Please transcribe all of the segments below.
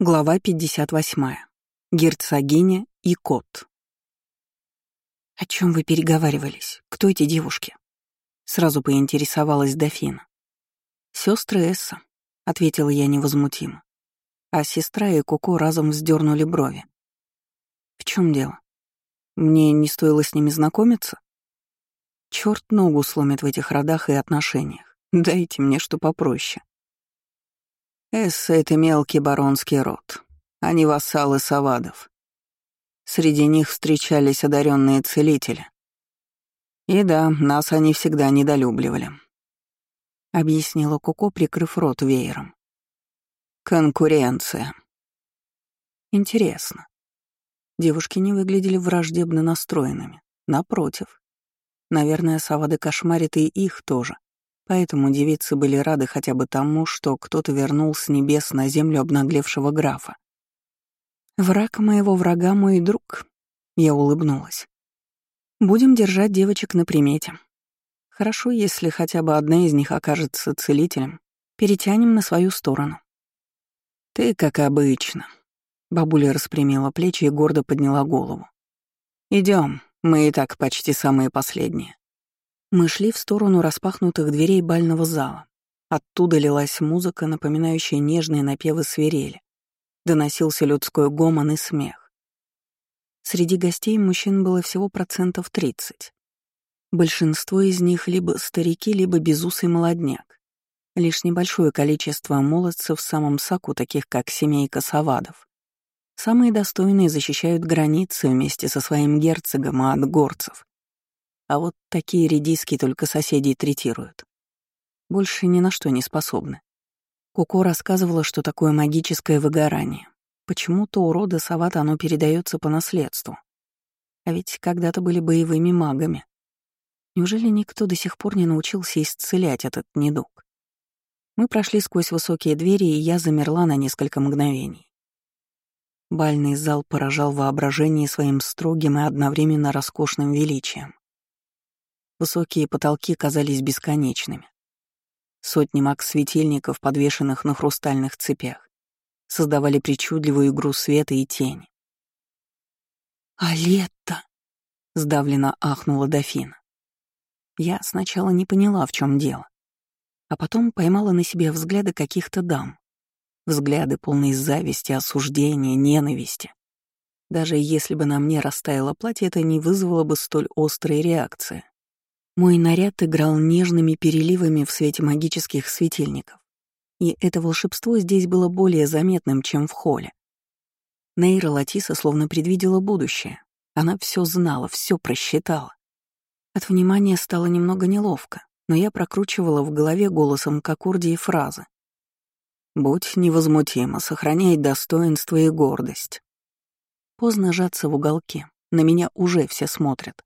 Глава 58. Герцогиня и кот. «О чем вы переговаривались? Кто эти девушки?» Сразу поинтересовалась дофина. Сестры Эсса», — ответила я невозмутимо. А сестра и Коко разом вздернули брови. «В чем дело? Мне не стоило с ними знакомиться?» Черт ногу сломит в этих родах и отношениях. Дайте мне что попроще. Эсса — это мелкий баронский род. Они вассалы Савадов. Среди них встречались одаренные целители. И да, нас они всегда недолюбливали. Объяснила Коко, прикрыв рот веером. Конкуренция. Интересно. Девушки не выглядели враждебно настроенными. Напротив. Наверное, Савады кошмарит и их тоже. Поэтому девицы были рады хотя бы тому, что кто-то вернул с небес на землю обнаглевшего графа. «Враг моего врага — мой друг», — я улыбнулась. «Будем держать девочек на примете. Хорошо, если хотя бы одна из них окажется целителем. Перетянем на свою сторону». «Ты как обычно», — бабуля распрямила плечи и гордо подняла голову. Идем, мы и так почти самые последние». Мы шли в сторону распахнутых дверей бального зала. Оттуда лилась музыка, напоминающая нежные напевы свирели. Доносился людской гомон и смех. Среди гостей мужчин было всего процентов 30. Большинство из них либо старики, либо безусый молодняк. Лишь небольшое количество молодцев в самом соку, таких как семейка Савадов. Самые достойные защищают границы вместе со своим герцогом от горцев. А вот такие редиски только соседей третируют. Больше ни на что не способны. Куко рассказывала, что такое магическое выгорание. Почему-то у рода Савата оно передается по наследству. А ведь когда-то были боевыми магами. Неужели никто до сих пор не научился исцелять этот недуг? Мы прошли сквозь высокие двери, и я замерла на несколько мгновений. Бальный зал поражал воображение своим строгим и одновременно роскошным величием. Высокие потолки казались бесконечными. Сотни маг-светильников, подвешенных на хрустальных цепях, создавали причудливую игру света и тени. «А лето!» — сдавленно ахнула дофина. Я сначала не поняла, в чем дело, а потом поймала на себе взгляды каких-то дам. Взгляды, полные зависти, осуждения, ненависти. Даже если бы на мне растаяло платье, это не вызвало бы столь острой реакции. Мой наряд играл нежными переливами в свете магических светильников, и это волшебство здесь было более заметным, чем в холле. Нейра Латиса словно предвидела будущее. Она все знала, все просчитала. От внимания стало немного неловко, но я прокручивала в голове голосом к аккорде фразы. «Будь невозмутима, сохраняй достоинство и гордость». Поздно жаться в уголке, на меня уже все смотрят.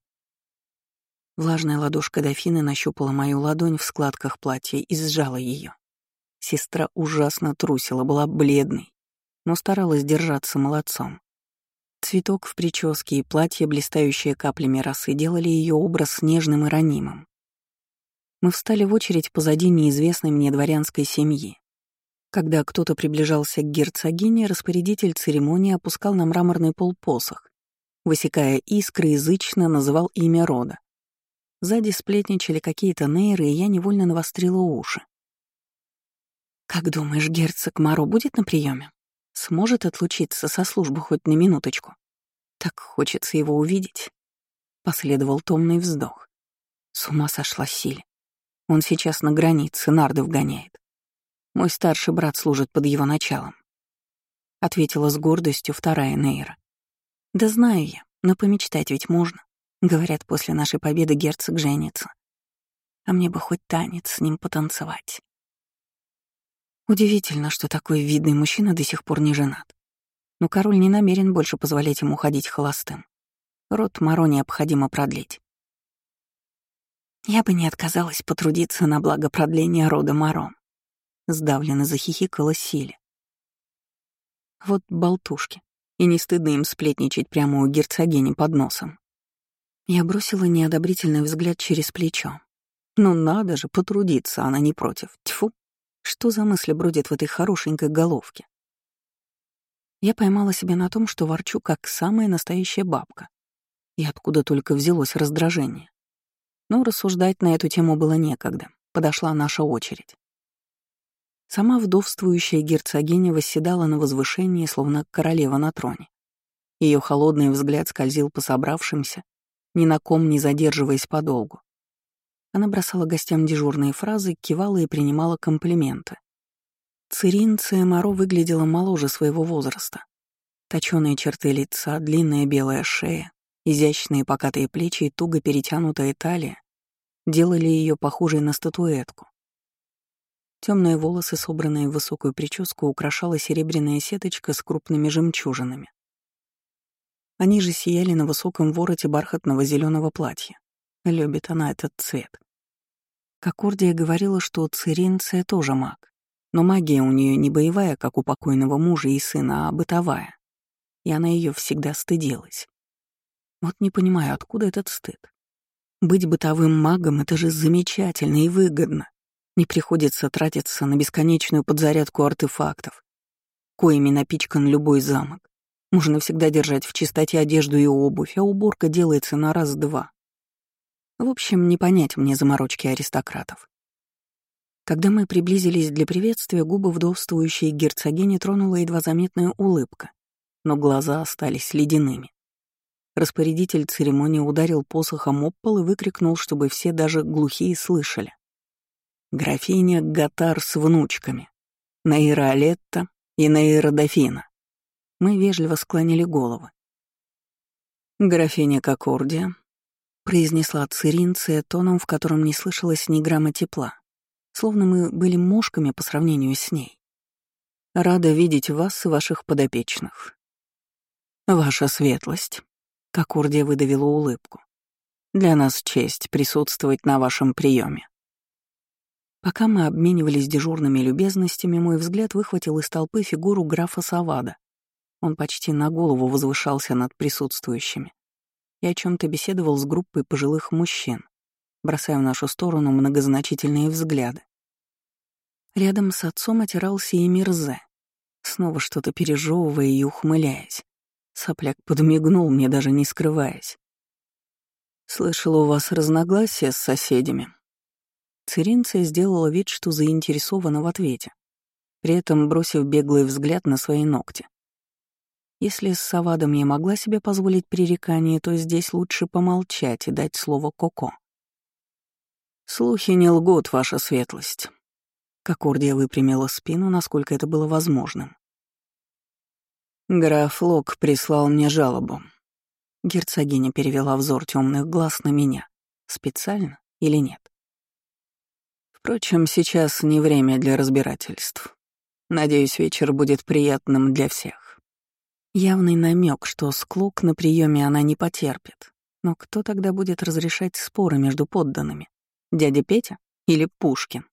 Влажная ладошка дофины нащупала мою ладонь в складках платья и сжала ее. Сестра ужасно трусила, была бледной, но старалась держаться молодцом. Цветок в прическе и платье, блистающие каплями росы, делали ее образ нежным и ранимым. Мы встали в очередь позади неизвестной мне дворянской семьи. Когда кто-то приближался к герцогине, распорядитель церемонии опускал на мраморный пол посох, высекая искры, язычно называл имя рода. Сзади сплетничали какие-то нейры, и я невольно навострила уши. «Как думаешь, герцог Маро будет на приеме? Сможет отлучиться со службы хоть на минуточку? Так хочется его увидеть». Последовал томный вздох. С ума сошла Силь. Он сейчас на границе, нарды вгоняет. Мой старший брат служит под его началом. Ответила с гордостью вторая Нейра. Да знаю я, но помечтать ведь можно. Говорят, после нашей победы герцог женится. А мне бы хоть танец с ним потанцевать. Удивительно, что такой видный мужчина до сих пор не женат. Но король не намерен больше позволять ему ходить холостым. Род Моро необходимо продлить. Я бы не отказалась потрудиться на благо продления рода Моро. Сдавленно захихикала Силе. Вот болтушки. И не стыдно им сплетничать прямо у герцогини под носом. Я бросила неодобрительный взгляд через плечо. Ну надо же, потрудиться, она не против. Тьфу, что за мысли бродит в этой хорошенькой головке? Я поймала себя на том, что ворчу, как самая настоящая бабка. И откуда только взялось раздражение. Но рассуждать на эту тему было некогда. Подошла наша очередь. Сама вдовствующая герцогиня восседала на возвышении, словно королева на троне. Ее холодный взгляд скользил по собравшимся, ни на ком не задерживаясь подолгу. Она бросала гостям дежурные фразы, кивала и принимала комплименты. Циринция Моро выглядела моложе своего возраста. Точёные черты лица, длинная белая шея, изящные покатые плечи и туго перетянутая талия делали ее похожей на статуэтку. Темные волосы, собранные в высокую прическу, украшала серебряная сеточка с крупными жемчужинами. Они же сияли на высоком вороте бархатного зеленого платья. Любит она этот цвет. Кокордия говорила, что Циринция тоже маг, но магия у нее не боевая, как у покойного мужа и сына, а бытовая. И она ее всегда стыдилась. Вот не понимаю, откуда этот стыд. Быть бытовым магом — это же замечательно и выгодно. Не приходится тратиться на бесконечную подзарядку артефактов, коими напичкан любой замок. Можно всегда держать в чистоте одежду и обувь, а уборка делается на раз-два. В общем, не понять мне заморочки аристократов. Когда мы приблизились для приветствия, губы вдовствующей герцогини тронула едва заметная улыбка, но глаза остались ледяными. Распорядитель церемонии ударил посохом об пол и выкрикнул, чтобы все даже глухие слышали. Графиня Гатар с внучками. Наира Алетта и Наира Дофина. Мы вежливо склонили головы. «Графиня Кокордия», — произнесла Циринция тоном, в котором не слышалось ни грамма тепла, словно мы были мошками по сравнению с ней. «Рада видеть вас и ваших подопечных». «Ваша светлость», — Кокордия выдавила улыбку. «Для нас честь присутствовать на вашем приеме. Пока мы обменивались дежурными любезностями, мой взгляд выхватил из толпы фигуру графа Савада. Он почти на голову возвышался над присутствующими и о чем то беседовал с группой пожилых мужчин, бросая в нашу сторону многозначительные взгляды. Рядом с отцом отирался и Мирзе, снова что-то пережевывая и ухмыляясь. Сопляк подмигнул мне, даже не скрываясь. «Слышал, у вас разногласия с соседями», Циринция сделала вид, что заинтересована в ответе, при этом бросив беглый взгляд на свои ногти. Если с Савадом я могла себе позволить пререкание, то здесь лучше помолчать и дать слово Коко. «Слухи не лгут, ваша светлость». Кокордия выпрямила спину, насколько это было возможным. Граф Лок прислал мне жалобу. Герцогиня перевела взор темных глаз на меня. Специально или нет? Впрочем, сейчас не время для разбирательств. Надеюсь, вечер будет приятным для всех. Явный намек, что склок на приеме она не потерпит. Но кто тогда будет разрешать споры между подданными? Дядя Петя или Пушкин?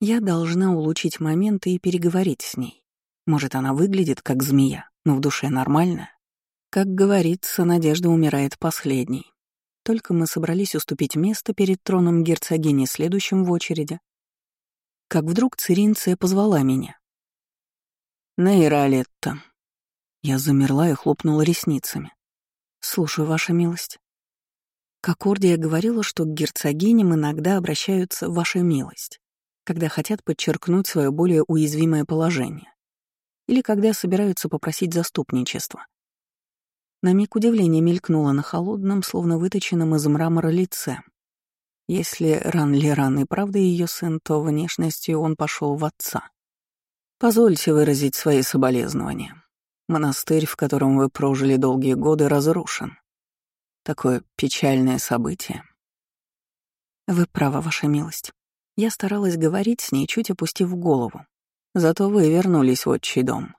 Я должна улучшить момент и переговорить с ней. Может, она выглядит как змея, но в душе нормальная. Как говорится, надежда умирает последней. Только мы собрались уступить место перед троном герцогини следующим в очереди, как вдруг Циринция позвала меня. «Нейра Алетта». Я замерла и хлопнула ресницами. «Слушаю, ваша милость». Как Ордия говорила, что к герцогиням иногда обращаются «ваша милость», когда хотят подчеркнуть свое более уязвимое положение или когда собираются попросить заступничества. На миг удивление мелькнуло на холодном, словно выточенном из мрамора лице. Если Ран Леран и правда ее сын, то внешностью он пошел в отца. Позвольте выразить свои соболезнования. Монастырь, в котором вы прожили долгие годы, разрушен. Такое печальное событие. Вы правы, ваша милость. Я старалась говорить с ней, чуть опустив голову. Зато вы вернулись в отчий дом.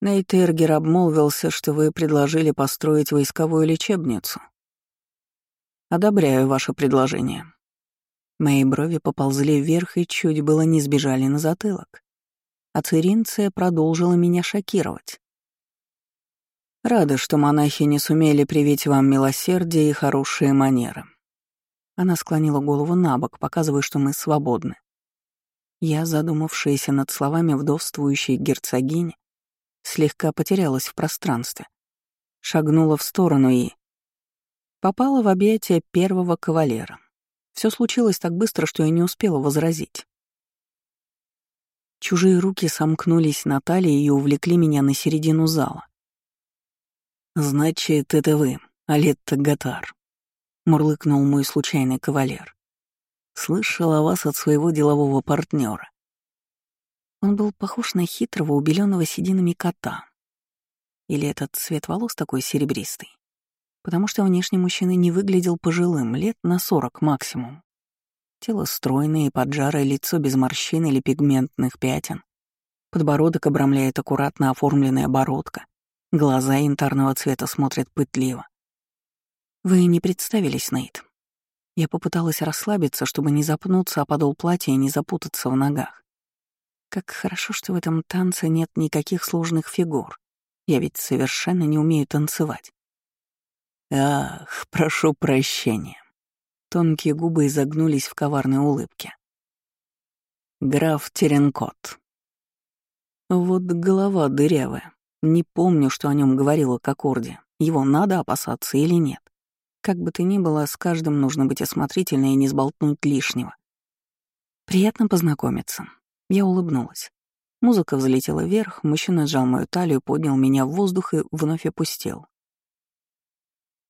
Нейтергер обмолвился, что вы предложили построить войсковую лечебницу. Одобряю ваше предложение. Мои брови поползли вверх и чуть было не сбежали на затылок. А Циринция продолжила меня шокировать. Рада, что монахи не сумели привить вам милосердие и хорошие манеры. Она склонила голову на бок, показывая, что мы свободны. Я, задумавшаяся над словами вдовствующей герцогини, слегка потерялась в пространстве. Шагнула в сторону и... Попала в объятия первого кавалера. Все случилось так быстро, что я не успела возразить. Чужие руки сомкнулись на талии и увлекли меня на середину зала. «Значит, это вы, Алетта Гатар», — мурлыкнул мой случайный кавалер. «Слышал о вас от своего делового партнера. Он был похож на хитрого, убеленного сединами кота. Или этот цвет волос такой серебристый? Потому что внешне мужчина не выглядел пожилым, лет на сорок максимум. Тело стройное и поджарое, лицо без морщин или пигментных пятен. Подбородок обрамляет аккуратно оформленная бородка. Глаза янтарного цвета смотрят пытливо. «Вы не представились, Нейт?» Я попыталась расслабиться, чтобы не запнуться о подол платья и не запутаться в ногах. Как хорошо, что в этом танце нет никаких сложных фигур. Я ведь совершенно не умею танцевать. Ах, прошу прощения. Тонкие губы изогнулись в коварной улыбке. Граф Теренкот. Вот голова дырявая. Не помню, что о нем говорила Кокорди. Его надо опасаться или нет. Как бы то ни было, с каждым нужно быть осмотрительной и не сболтнуть лишнего. Приятно познакомиться. Я улыбнулась. Музыка взлетела вверх, мужчина сжал мою талию, поднял меня в воздух и вновь опустил.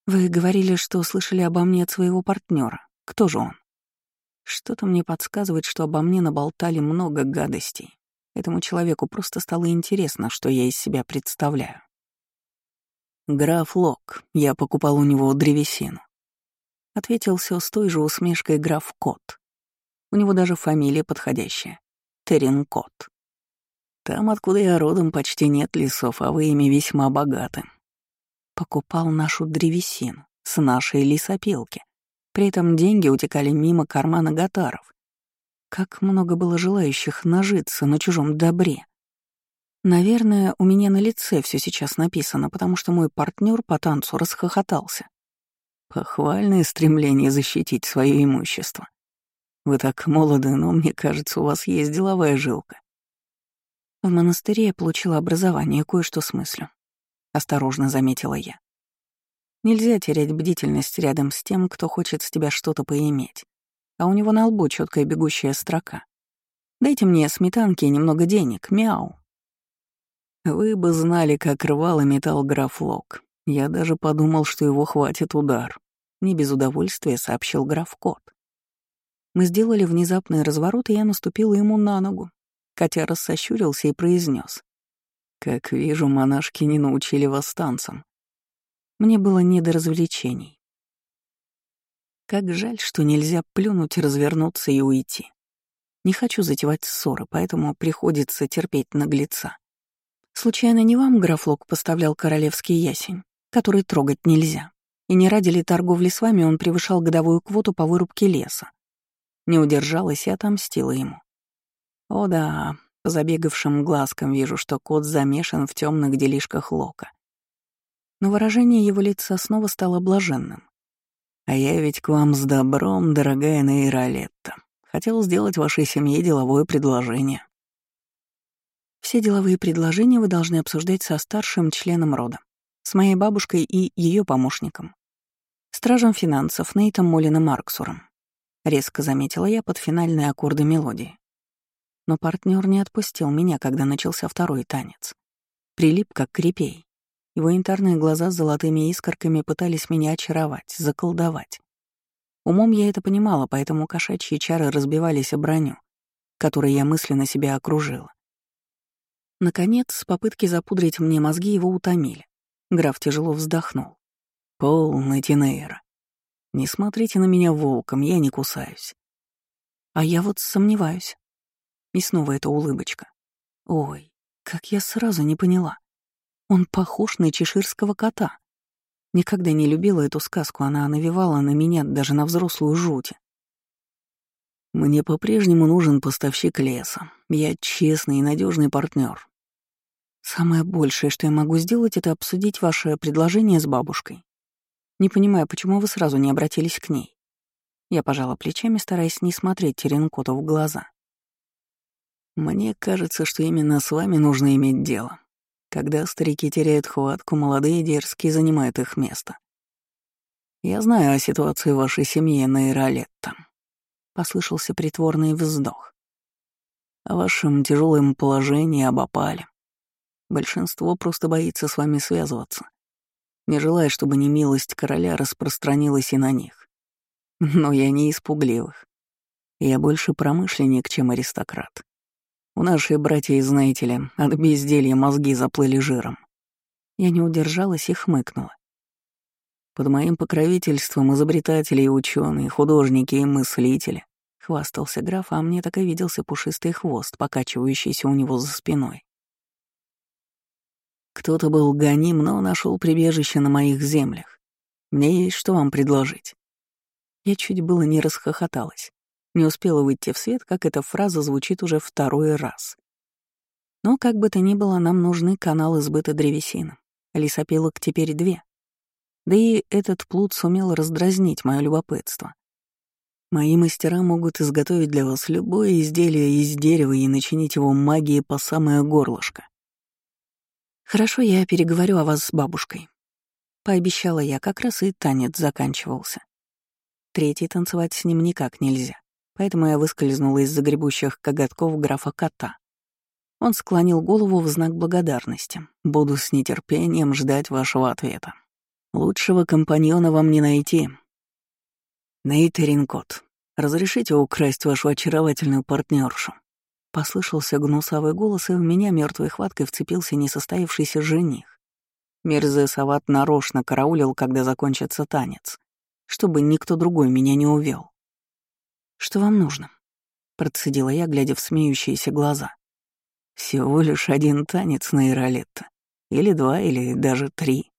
«Вы говорили, что слышали обо мне от своего партнера. Кто же он?» Что-то мне подсказывает, что обо мне наболтали много гадостей. Этому человеку просто стало интересно, что я из себя представляю. «Граф Лок, я покупал у него древесину», — ответил все с той же усмешкой граф Кот. У него даже фамилия подходящая — Теренкот. Там, откуда я родом, почти нет лесов, а вы ими весьма богаты покупал нашу древесину с нашей лесопилки. При этом деньги утекали мимо кармана гатаров. Как много было желающих нажиться на чужом добре. Наверное, у меня на лице все сейчас написано, потому что мой партнер по танцу расхохотался. Похвальное стремление защитить свое имущество. Вы так молоды, но мне кажется, у вас есть деловая жилка. В монастыре я получила образование, кое-что смыслю. — осторожно заметила я. Нельзя терять бдительность рядом с тем, кто хочет с тебя что-то поиметь. А у него на лбу четкая бегущая строка. «Дайте мне сметанки и немного денег, мяу». Вы бы знали, как рвал и металл граф Лок. Я даже подумал, что его хватит удар. Не без удовольствия сообщил граф Кот. Мы сделали внезапный разворот, и я наступила ему на ногу. Котяра сощурился и произнес: как вижу, монашки не научили вас танцам. Мне было не до развлечений. Как жаль, что нельзя плюнуть, развернуться и уйти. Не хочу затевать ссоры, поэтому приходится терпеть наглеца. Случайно не вам графлок поставлял королевский ясень, который трогать нельзя? И не ради ли торговли с вами он превышал годовую квоту по вырубке леса? Не удержалась и отомстила ему. О да, по забегавшим глазкам вижу, что кот замешан в темных делишках Лока. Но выражение его лица снова стало блаженным. «А я ведь к вам с добром, дорогая Нейролетта. Хотел сделать вашей семье деловое предложение». Все деловые предложения вы должны обсуждать со старшим членом рода, с моей бабушкой и ее помощником, стражем финансов Нейтом Молином Марксуром. Резко заметила я под финальные аккорды мелодии. Но партнер не отпустил меня, когда начался второй танец. Прилип, как крепей. Его янтарные глаза с золотыми искорками пытались меня очаровать, заколдовать. Умом я это понимала, поэтому кошачьи чары разбивались о броню, которой я мысленно себя окружила. Наконец, попытки запудрить мне мозги его утомили. Граф тяжело вздохнул. «Полный Тинейра. Не смотрите на меня волком, я не кусаюсь». А я вот сомневаюсь. И снова эта улыбочка. Ой, как я сразу не поняла. Он похож на чеширского кота. Никогда не любила эту сказку, она навевала на меня даже на взрослую жуть. Мне по-прежнему нужен поставщик леса. Я честный и надежный партнер. Самое большее, что я могу сделать, это обсудить ваше предложение с бабушкой. Не понимаю, почему вы сразу не обратились к ней. Я пожала плечами, стараясь не смотреть Теренкоту в глаза. Мне кажется, что именно с вами нужно иметь дело. Когда старики теряют хватку, молодые дерзкие занимают их место. Я знаю о ситуации вашей семьи на Иролетто. Послышался притворный вздох. О вашем тяжелом положении, об опале. Большинство просто боится с вами связываться, не желая, чтобы немилость короля распространилась и на них. Но я не испугливых. Я больше промышленник, чем аристократ. У нашей братья, знаете ли, от безделья мозги заплыли жиром. Я не удержалась и хмыкнула. Под моим покровительством изобретатели и ученые, художники и мыслители, хвастался граф, а мне так и виделся пушистый хвост, покачивающийся у него за спиной. Кто-то был гоним, но нашел прибежище на моих землях. Мне есть что вам предложить. Я чуть было не расхохоталась. Не успела выйти в свет, как эта фраза звучит уже второй раз. Но как бы то ни было, нам нужны каналы сбыта древесины. Лесопилок теперь две. Да и этот плут сумел раздразнить мое любопытство. Мои мастера могут изготовить для вас любое изделие из дерева и начинить его магией по самое горлышко. Хорошо, я переговорю о вас с бабушкой. Пообещала я, как раз и танец заканчивался. Третий танцевать с ним никак нельзя, поэтому я выскользнула из загребущих коготков графа кота. Он склонил голову в знак благодарности. «Буду с нетерпением ждать вашего ответа. Лучшего компаньона вам не найти». «Нейтеринкот, разрешите украсть вашу очаровательную партнершу?» Послышался гнусавый голос, и в меня мертвой хваткой вцепился несостоявшийся жених. Мерзесоват нарочно караулил, когда закончится танец, чтобы никто другой меня не увел. «Что вам нужно?» — процедила я, глядя в смеющиеся глаза. «Всего лишь один танец на Иролетто. Или два, или даже три.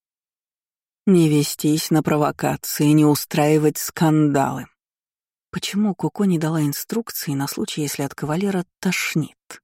Не вестись на провокации, не устраивать скандалы. Почему Коко не дала инструкции на случай, если от кавалера тошнит?